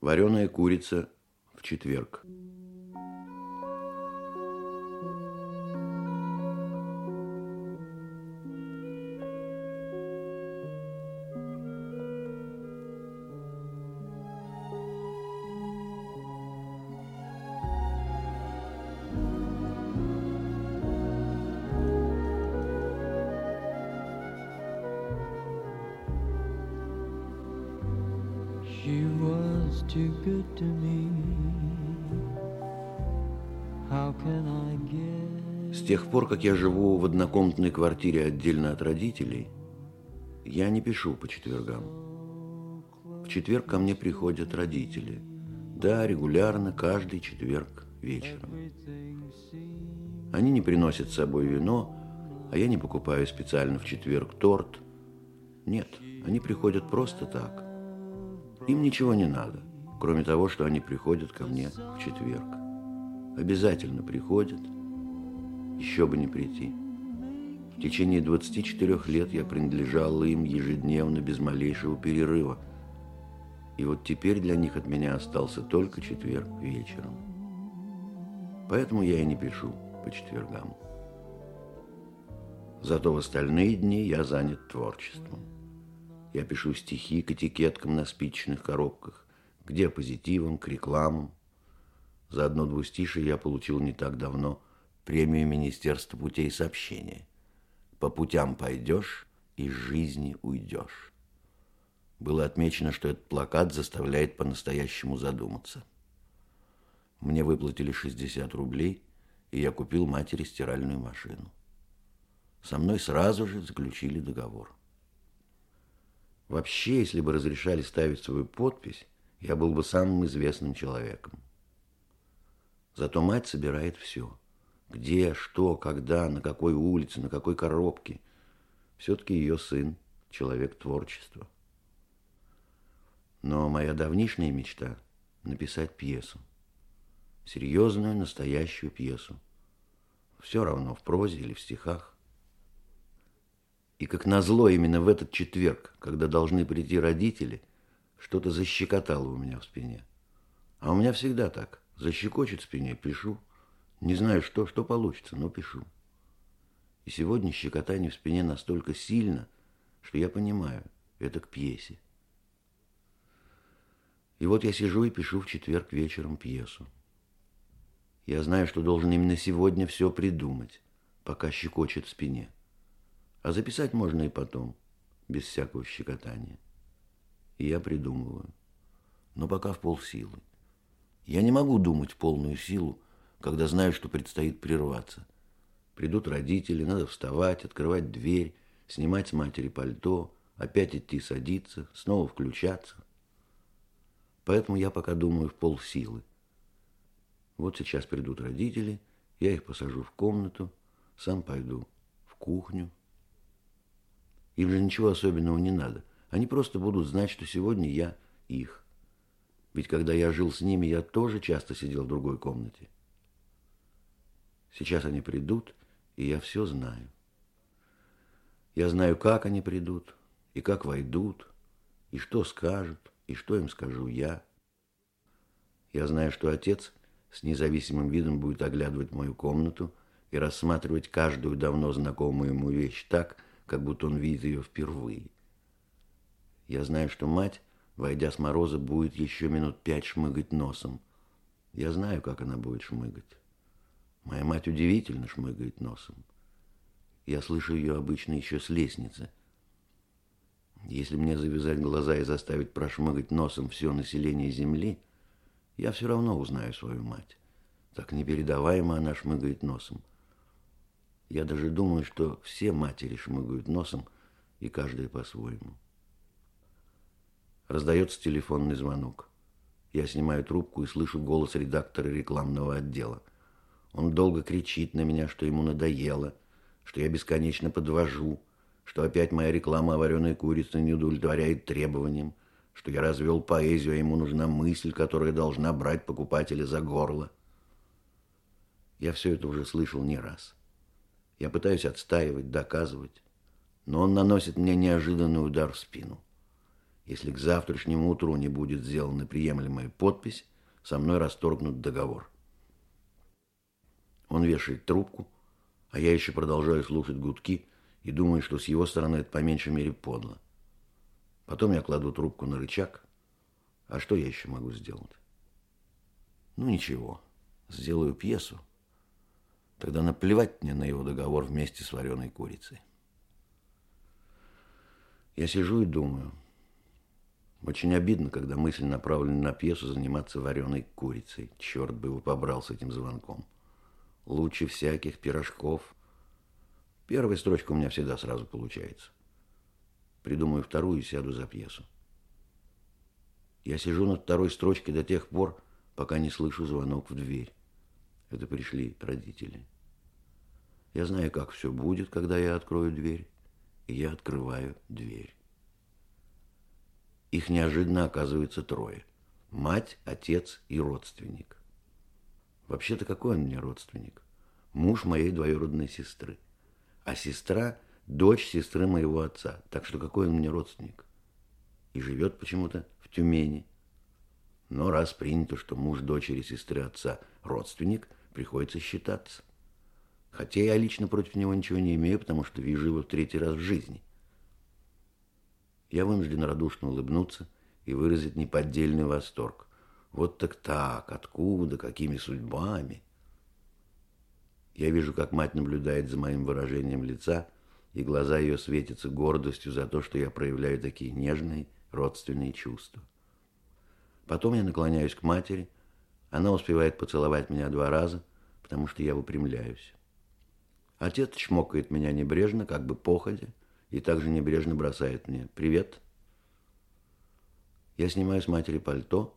Вареная курица в четверг. Тех пор, как я живу в однокомнатной квартире отдельно от родителей, я не пишу по четвергам. В четверг ко мне приходят родители. Да, регулярно, каждый четверг вечером. Они не приносят с собой вино, а я не покупаю специально в четверг торт. Нет, они приходят просто так. Им ничего не надо, кроме того, что они приходят ко мне в четверг. Обязательно приходят, еще бы не прийти. В течение 24 лет я принадлежал им ежедневно, без малейшего перерыва. И вот теперь для них от меня остался только четверг вечером. Поэтому я и не пишу по четвергам. Зато в остальные дни я занят творчеством. Я пишу стихи к этикеткам на спичечных коробках, к диапозитивам, к рекламам. За одно двустишие я получил не так давно премию Министерства путей сообщения. По путям пойдешь, из жизни уйдешь. Было отмечено, что этот плакат заставляет по-настоящему задуматься. Мне выплатили 60 рублей, и я купил матери стиральную машину. Со мной сразу же заключили договор. Вообще, если бы разрешали ставить свою подпись, я был бы самым известным человеком. Зато мать собирает все. Где, что, когда, на какой улице, на какой коробке. Все-таки ее сын – человек творчества. Но моя давнишняя мечта – написать пьесу. Серьезную, настоящую пьесу. Все равно, в прозе или в стихах. И как назло именно в этот четверг, когда должны прийти родители, что-то защекотало у меня в спине. А у меня всегда так. Защекочет в спине, пишу. Не знаю, что, что получится, но пишу. И сегодня щекотание в спине настолько сильно, что я понимаю, это к пьесе. И вот я сижу и пишу в четверг вечером пьесу. Я знаю, что должен именно сегодня все придумать, пока щекочет в спине. А записать можно и потом, без всякого щекотания. И я придумываю, но пока в полсилы. Я не могу думать в полную силу, когда знаю, что предстоит прерваться. Придут родители, надо вставать, открывать дверь, снимать с матери пальто, опять идти садиться, снова включаться. Поэтому я пока думаю в полсилы. Вот сейчас придут родители, я их посажу в комнату, сам пойду в кухню, им же ничего особенного не надо. Они просто будут знать, что сегодня я их. Ведь когда я жил с ними, я тоже часто сидел в другой комнате. Сейчас они придут, и я все знаю. Я знаю, как они придут, и как войдут, и что скажут, и что им скажу я. Я знаю, что отец с независимым видом будет оглядывать мою комнату и рассматривать каждую давно знакомую ему вещь так, как будто он видит ее впервые. Я знаю, что мать, войдя с мороза, будет еще минут пять шмыгать носом. Я знаю, как она будет шмыгать. Моя мать удивительно шмыгает носом. Я слышу ее обычно еще с лестницы. Если мне завязать глаза и заставить прошмыгать носом все население Земли, я все равно узнаю свою мать. Так непередаваемо она шмыгает носом. Я даже думаю, что все матери шмыгают носом, и каждая по-своему. Раздается телефонный звонок. Я снимаю трубку и слышу голос редактора рекламного отдела. Он долго кричит на меня, что ему надоело, что я бесконечно подвожу, что опять моя реклама о вареной курице не удовлетворяет требованиям, что я развел поэзию, а ему нужна мысль, которая должна брать покупателя за горло. Я все это уже слышал не раз. Я пытаюсь отстаивать, доказывать, но он наносит мне неожиданный удар в спину. Если к завтрашнему утру не будет сделана приемлемая подпись, со мной расторгнут договор. Он вешает трубку, а я еще продолжаю слушать гудки и думаю, что с его стороны это по меньшей мере подло. Потом я кладу трубку на рычаг. А что я еще могу сделать? Ну ничего, сделаю пьесу. Тогда наплевать мне на его договор вместе с вареной курицей. Я сижу и думаю. Очень обидно, когда мысль направлена на пьесу заниматься вареной курицей. Черт бы его побрал с этим звонком. Лучше всяких пирожков. Первая строчка у меня всегда сразу получается. Придумаю вторую и сяду за пьесу. Я сижу над второй строчкой до тех пор, пока не слышу звонок в дверь. Это пришли родители. Я знаю, как все будет, когда я открою дверь, и я открываю дверь. Их неожиданно оказывается трое. Мать, отец и родственник. Вообще-то какой он мне родственник? Муж моей двоюродной сестры. А сестра – дочь сестры моего отца. Так что какой он мне родственник? И живет почему-то в Тюмени. Но раз принято, что муж дочери сестры отца родственник, приходится считаться. Хотя я лично против него ничего не имею, потому что вижу его в третий раз в жизни. Я вынужден радушно улыбнуться и выразить неподдельный восторг. Вот так так, откуда, какими судьбами? Я вижу, как мать наблюдает за моим выражением лица, и глаза ее светятся гордостью за то, что я проявляю такие нежные родственные чувства. Потом я наклоняюсь к матери, она успевает поцеловать меня два раза, потому что я выпрямляюсь. Отец чмокает меня небрежно, как бы походя, и также небрежно бросает мне «Привет». Я снимаю с матери пальто,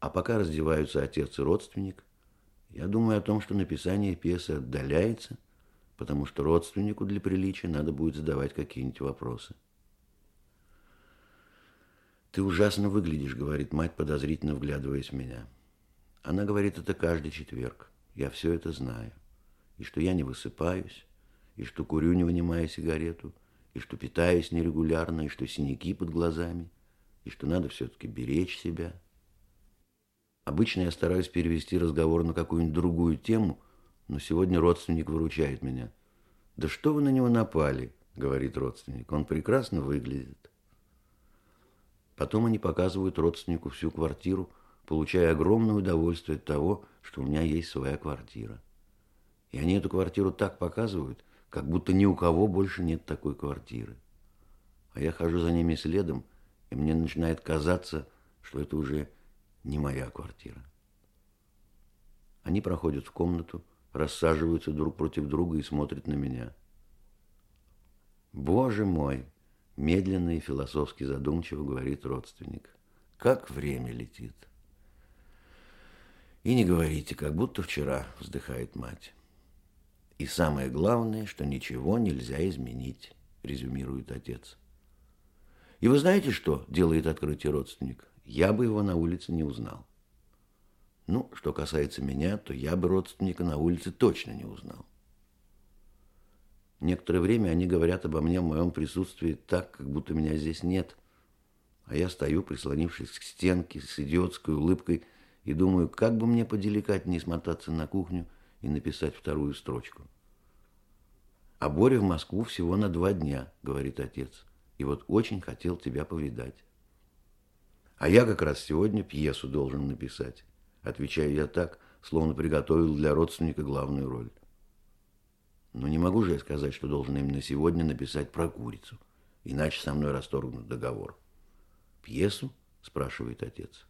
а пока раздеваются отец и родственник, я думаю о том, что написание пьесы отдаляется, потому что родственнику для приличия надо будет задавать какие-нибудь вопросы. «Ты ужасно выглядишь», — говорит мать, подозрительно вглядываясь в меня. Она говорит это каждый четверг. Я все это знаю. И что я не высыпаюсь, и что курю, не вынимая сигарету, и что питаюсь нерегулярно, и что синяки под глазами, и что надо все-таки беречь себя. Обычно я стараюсь перевести разговор на какую-нибудь другую тему, но сегодня родственник выручает меня. «Да что вы на него напали?» — говорит родственник. «Он прекрасно выглядит». Потом они показывают родственнику всю квартиру, получая огромное удовольствие от того, что у меня есть своя квартира. И они эту квартиру так показывают, как будто ни у кого больше нет такой квартиры. А я хожу за ними следом, и мне начинает казаться, что это уже не моя квартира. Они проходят в комнату, рассаживаются друг против друга и смотрят на меня. «Боже мой!» – медленно и философски задумчиво говорит родственник. «Как время летит!» «И не говорите, как будто вчера», – вздыхает мать. И самое главное, что ничего нельзя изменить, резюмирует отец. И вы знаете, что делает открытие родственник? Я бы его на улице не узнал. Ну, что касается меня, то я бы родственника на улице точно не узнал. Некоторое время они говорят обо мне в моем присутствии так, как будто меня здесь нет. А я стою, прислонившись к стенке с идиотской улыбкой, и думаю, как бы мне поделикатнее смотаться на кухню – и написать вторую строчку. А Боря в Москву всего на два дня, говорит отец. И вот очень хотел тебя повидать. А я как раз сегодня пьесу должен написать. Отвечаю я так, словно приготовил для родственника главную роль. Но не могу же я сказать, что должен именно сегодня написать про курицу. Иначе со мной расторгнут договор. Пьесу? Спрашивает отец.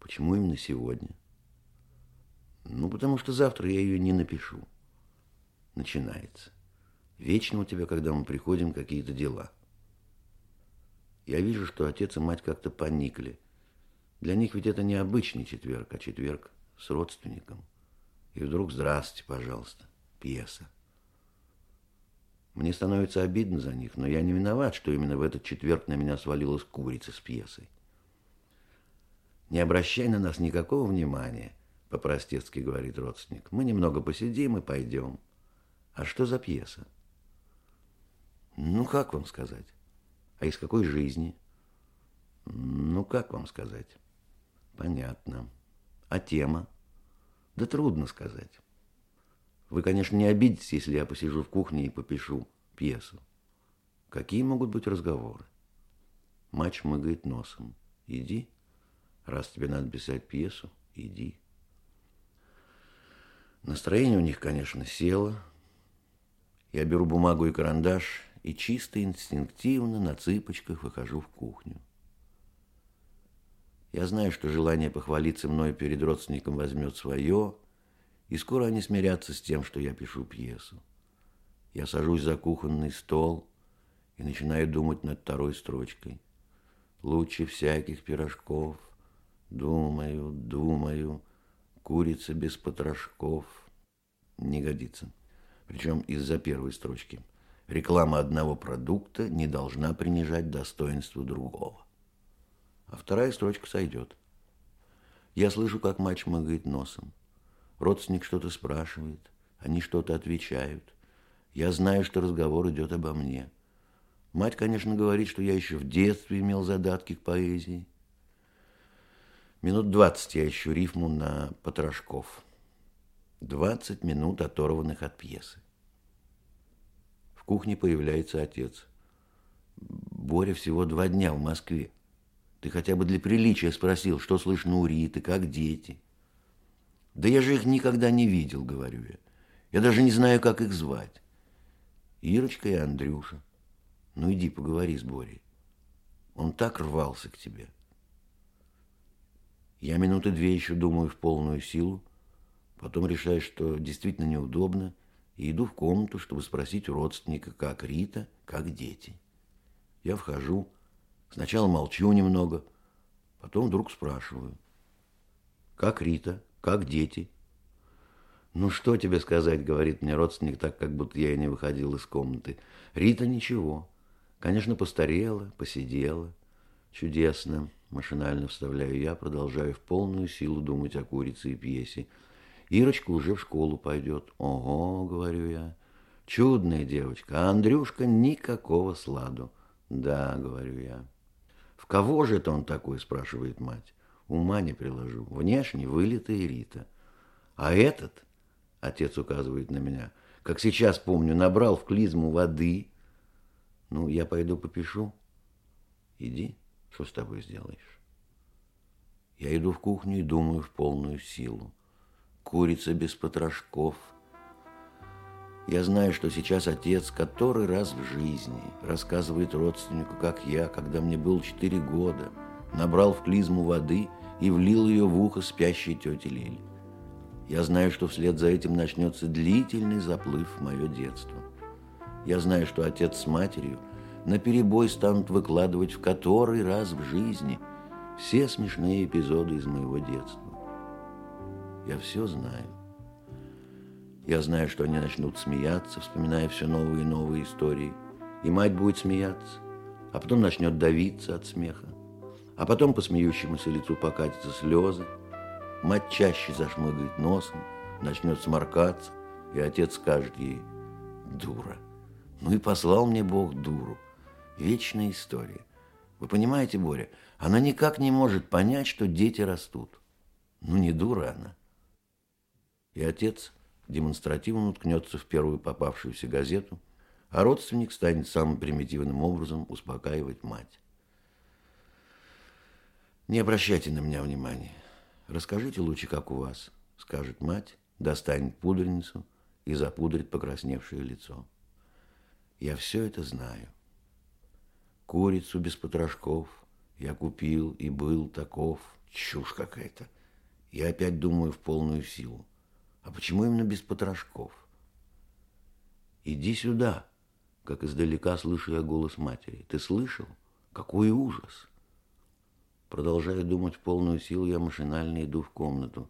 Почему именно сегодня? Ну, потому что завтра я ее не напишу. Начинается. Вечно у тебя, когда мы приходим, какие-то дела. Я вижу, что отец и мать как-то поникли. Для них ведь это не обычный четверг, а четверг с родственником. И вдруг, здрасте, пожалуйста, пьеса. Мне становится обидно за них, но я не виноват, что именно в этот четверг на меня свалилась курица с пьесой. Не обращай на нас никакого внимания – по-простецки говорит родственник. Мы немного посидим и пойдем. А что за пьеса? Ну, как вам сказать? А из какой жизни? Ну, как вам сказать? Понятно. А тема? Да трудно сказать. Вы, конечно, не обидитесь, если я посижу в кухне и попишу пьесу. Какие могут быть разговоры? Мать мыгает носом. Иди. Раз тебе надо писать пьесу, иди. Настроение у них, конечно, село. Я беру бумагу и карандаш и чисто инстинктивно на цыпочках выхожу в кухню. Я знаю, что желание похвалиться мной перед родственником возьмет свое, и скоро они смирятся с тем, что я пишу пьесу. Я сажусь за кухонный стол и начинаю думать над второй строчкой. Лучше всяких пирожков. Думаю, думаю, курица без потрошков. Не годится. Причем из-за первой строчки. Реклама одного продукта не должна принижать достоинство другого а вторая строчка сойдет. Я слышу, как мать шмыгает носом. Родственник что-то спрашивает, они что-то отвечают. Я знаю, что разговор идет обо мне. Мать, конечно, говорит, что я еще в детстве имел задатки к поэзии. Минут двадцать я ищу рифму на потрошков. Двадцать минут, оторванных от пьесы. Кухне появляется отец. Боря всего два дня в Москве. Ты хотя бы для приличия спросил, что слышно у Риты, как дети. Да я же их никогда не видел, говорю я. Я даже не знаю, как их звать. Ирочка и Андрюша. Ну иди поговори с Борей. Он так рвался к тебе. Я минуты две еще думаю в полную силу, потом решаю, что действительно неудобно, и иду в комнату, чтобы спросить у родственника, как Рита, как дети. Я вхожу, Сначала молчу немного, потом вдруг спрашиваю. Как Рита? Как дети? Ну, что тебе сказать, говорит мне родственник, так, как будто я и не выходил из комнаты. Рита ничего. Конечно, постарела, посидела. Чудесно. Машинально вставляю я, продолжаю в полную силу думать о курице и пьесе. Ирочка уже в школу пойдет. Ого, говорю я. Чудная девочка, а Андрюшка никакого сладу. Да, говорю я. «В кого же это он такой?» – спрашивает мать. «Ума не приложу. Внешне вылитая Рита. А этот, – отец указывает на меня, – как сейчас помню, набрал в клизму воды. Ну, я пойду попишу. Иди, что с тобой сделаешь?» Я иду в кухню и думаю в полную силу. Курица без потрошков – я знаю, что сейчас отец который раз в жизни рассказывает родственнику, как я, когда мне было четыре года, набрал в клизму воды и влил ее в ухо спящей тети Лили. Я знаю, что вслед за этим начнется длительный заплыв в мое детство. Я знаю, что отец с матерью наперебой станут выкладывать в который раз в жизни все смешные эпизоды из моего детства. Я все знаю. Я знаю, что они начнут смеяться, вспоминая все новые и новые истории. И мать будет смеяться, а потом начнет давиться от смеха. А потом по смеющемуся лицу покатятся слезы. Мать чаще зашмыгает носом, начнет сморкаться, и отец скажет ей «Дура». Ну и послал мне Бог дуру. Вечная история. Вы понимаете, Боря, она никак не может понять, что дети растут. Ну не дура она. И отец демонстративно уткнется в первую попавшуюся газету, а родственник станет самым примитивным образом успокаивать мать. Не обращайте на меня внимания. Расскажите лучше, как у вас, скажет мать, достанет пудреницу и запудрит покрасневшее лицо. Я все это знаю. Курицу без потрошков я купил и был таков. Чушь какая-то. Я опять думаю в полную силу. А почему именно без потрошков? Иди сюда, как издалека слышу я голос матери. Ты слышал? Какой ужас! Продолжая думать в полную силу, я машинально иду в комнату.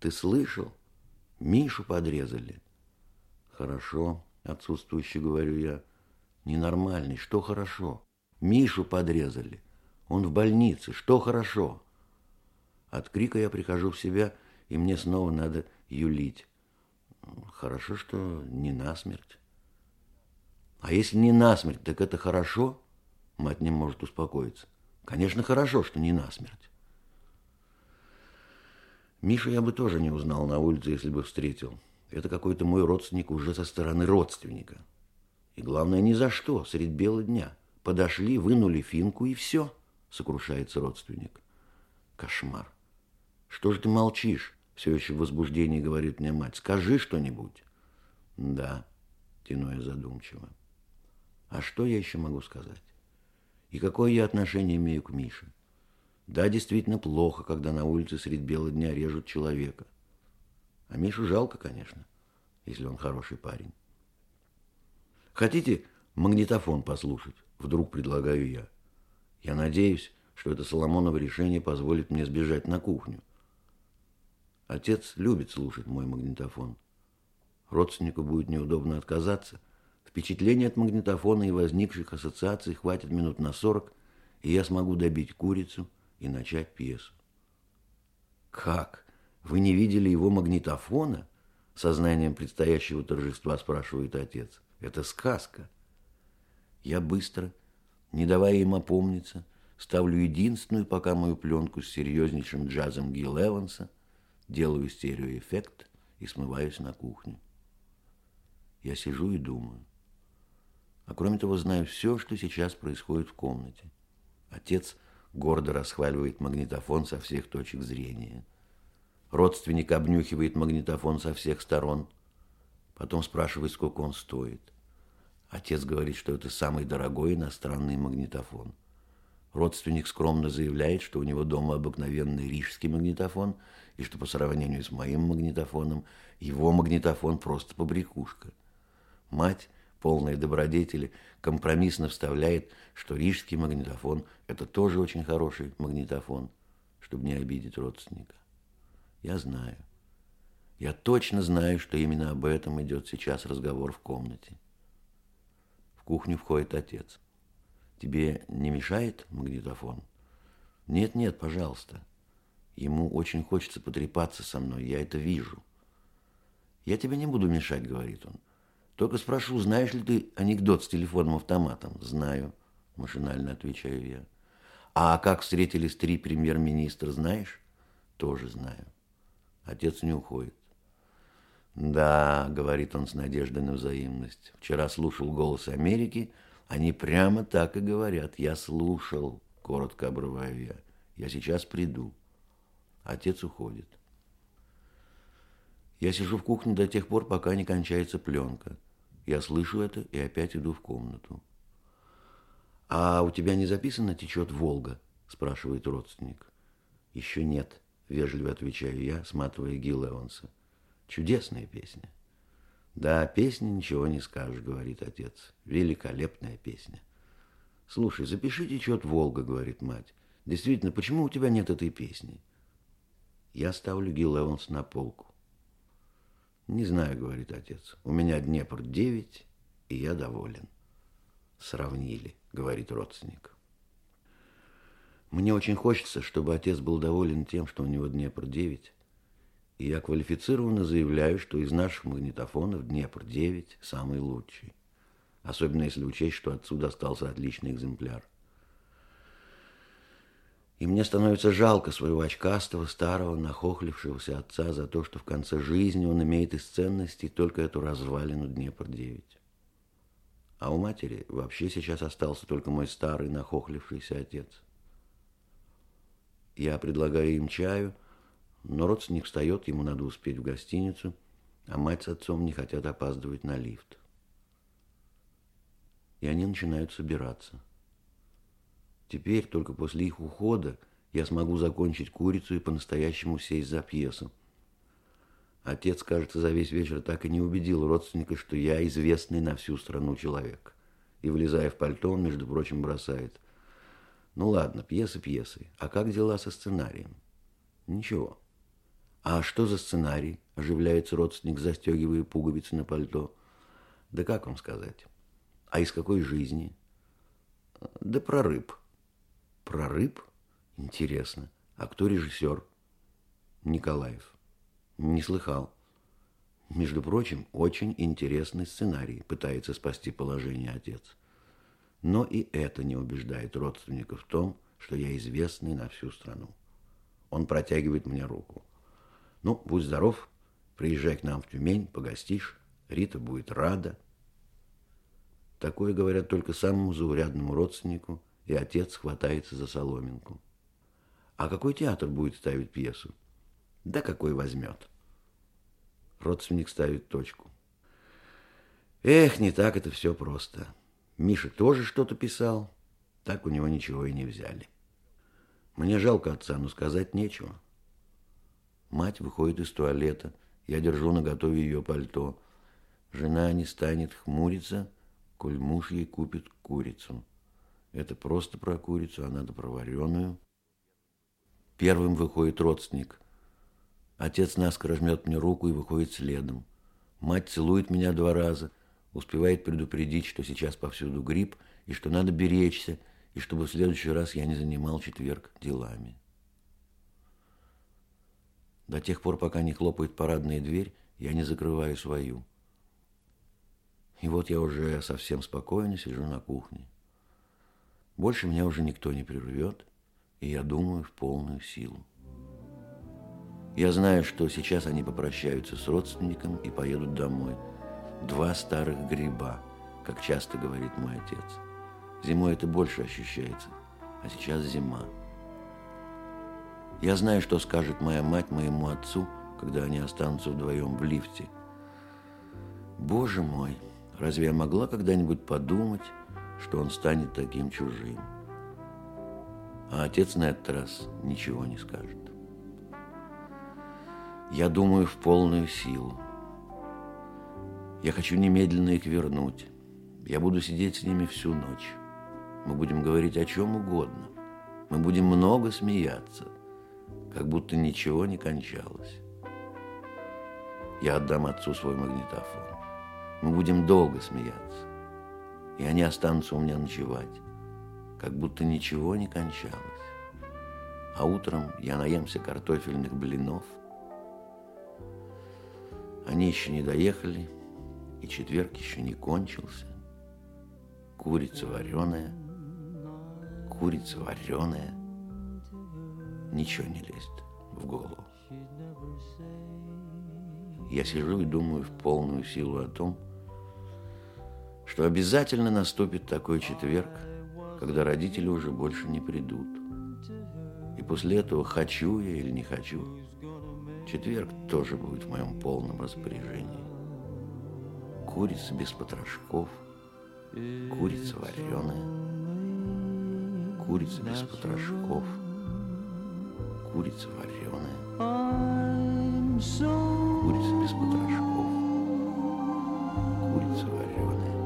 Ты слышал? Мишу подрезали. Хорошо, отсутствующе говорю я. Ненормальный, что хорошо? Мишу подрезали. Он в больнице, что хорошо? От крика я прихожу в себя, и мне снова надо юлить. Хорошо, что не насмерть. А если не насмерть, так это хорошо? Мать не может успокоиться. Конечно, хорошо, что не насмерть. Мишу я бы тоже не узнал на улице, если бы встретил. Это какой-то мой родственник уже со стороны родственника. И главное, ни за что, средь бела дня. Подошли, вынули финку и все, сокрушается родственник. Кошмар. Что же ты молчишь? Все еще в возбуждении говорит мне мать. Скажи что-нибудь. Да, тяну я задумчиво. А что я еще могу сказать? И какое я отношение имею к Мише? Да, действительно плохо, когда на улице средь бела дня режут человека. А Мишу жалко, конечно, если он хороший парень. Хотите магнитофон послушать? Вдруг предлагаю я. Я надеюсь, что это Соломоново решение позволит мне сбежать на кухню. Отец любит слушать мой магнитофон. Родственнику будет неудобно отказаться. Впечатление от магнитофона и возникших ассоциаций хватит минут на сорок, и я смогу добить курицу и начать пьесу. Как? Вы не видели его магнитофона? Сознанием предстоящего торжества спрашивает отец. Это сказка. Я быстро, не давая им опомниться, ставлю единственную пока мою пленку с серьезнейшим джазом Гил Эванса, делаю стереоэффект и смываюсь на кухню. Я сижу и думаю. А кроме того, знаю все, что сейчас происходит в комнате. Отец гордо расхваливает магнитофон со всех точек зрения. Родственник обнюхивает магнитофон со всех сторон. Потом спрашивает, сколько он стоит. Отец говорит, что это самый дорогой иностранный магнитофон. Родственник скромно заявляет, что у него дома обыкновенный рижский магнитофон, и что по сравнению с моим магнитофоном, его магнитофон просто побрякушка. Мать, полная добродетели, компромиссно вставляет, что рижский магнитофон – это тоже очень хороший магнитофон, чтобы не обидеть родственника. Я знаю. Я точно знаю, что именно об этом идет сейчас разговор в комнате. В кухню входит отец. Тебе не мешает магнитофон? Нет, нет, пожалуйста. Ему очень хочется потрепаться со мной, я это вижу. Я тебе не буду мешать, говорит он. Только спрошу, знаешь ли ты анекдот с телефонным автоматом? Знаю, машинально отвечаю я. А как встретились три премьер-министра, знаешь? Тоже знаю. Отец не уходит. «Да», — говорит он с надеждой на взаимность. «Вчера слушал «Голос Америки», они прямо так и говорят. Я слушал, коротко обрываю я. Я сейчас приду». Отец уходит. Я сижу в кухне до тех пор, пока не кончается пленка. Я слышу это и опять иду в комнату. «А у тебя не записано «Течет Волга»?» – спрашивает родственник. «Еще нет», – вежливо отвечаю я, сматывая Гил Эванса. Чудесная песня. Да, песня ничего не скажешь, говорит отец. Великолепная песня. Слушай, запиши течет Волга, говорит мать. Действительно, почему у тебя нет этой песни? Я ставлю Гил Эванс на полку. Не знаю, говорит отец. У меня Днепр 9, и я доволен. Сравнили, говорит родственник. Мне очень хочется, чтобы отец был доволен тем, что у него Днепр 9, и я квалифицированно заявляю, что из наших магнитофонов Днепр-9 самый лучший. Особенно если учесть, что отсюда остался отличный экземпляр. И мне становится жалко своего очкастого, старого, нахохлившегося отца за то, что в конце жизни он имеет из ценностей только эту развалину Днепр-9. А у матери вообще сейчас остался только мой старый, нахохлившийся отец. Я предлагаю им чаю – но родственник встает, ему надо успеть в гостиницу, а мать с отцом не хотят опаздывать на лифт. И они начинают собираться. Теперь, только после их ухода, я смогу закончить курицу и по-настоящему сесть за пьесу. Отец, кажется, за весь вечер так и не убедил родственника, что я известный на всю страну человек. И, влезая в пальто, он, между прочим, бросает. Ну ладно, пьеса пьесой. А как дела со сценарием? Ничего. «А что за сценарий?» – оживляется родственник, застегивая пуговицы на пальто. «Да как вам сказать? А из какой жизни?» «Да про рыб». «Про рыб? Интересно. А кто режиссер?» «Николаев». «Не слыхал». Между прочим, очень интересный сценарий, пытается спасти положение отец. Но и это не убеждает родственников в том, что я известный на всю страну. Он протягивает мне руку. Ну, будь здоров, приезжай к нам в Тюмень, погостишь. Рита будет рада. Такое говорят только самому заурядному родственнику, и отец хватается за соломинку. А какой театр будет ставить пьесу? Да какой возьмет. Родственник ставит точку. Эх, не так это все просто. Миша тоже что-то писал, так у него ничего и не взяли. Мне жалко отца, но сказать нечего. Мать выходит из туалета, я держу на готове ее пальто. Жена не станет хмуриться, коль муж ей купит курицу. Это просто про курицу, а надо про вареную. Первым выходит родственник. Отец наскоро жмет мне руку и выходит следом. Мать целует меня два раза, успевает предупредить, что сейчас повсюду грипп, и что надо беречься, и чтобы в следующий раз я не занимал четверг делами. До тех пор, пока не хлопает парадная дверь, я не закрываю свою. И вот я уже совсем спокойно сижу на кухне. Больше меня уже никто не прервет, и я думаю в полную силу. Я знаю, что сейчас они попрощаются с родственником и поедут домой. Два старых гриба, как часто говорит мой отец. Зимой это больше ощущается, а сейчас зима. Я знаю, что скажет моя мать моему отцу, когда они останутся вдвоем в лифте. Боже мой, разве я могла когда-нибудь подумать, что он станет таким чужим? А отец на этот раз ничего не скажет. Я думаю в полную силу. Я хочу немедленно их вернуть. Я буду сидеть с ними всю ночь. Мы будем говорить о чем угодно. Мы будем много смеяться, как будто ничего не кончалось. Я отдам отцу свой магнитофон. Мы будем долго смеяться. И они останутся у меня ночевать, как будто ничего не кончалось. А утром я наемся картофельных блинов. Они еще не доехали, и четверг еще не кончился. Курица вареная – курица вареная. Ничего не лезет в голову. Я сижу и думаю в полную силу о том, что обязательно наступит такой четверг, когда родители уже больше не придут. И после этого, хочу я или не хочу, четверг тоже будет в моем полном распоряжении. Курица без потрошков, курица вареная курица без потрошков, курица вареная, курица без потрошков, курица вареная.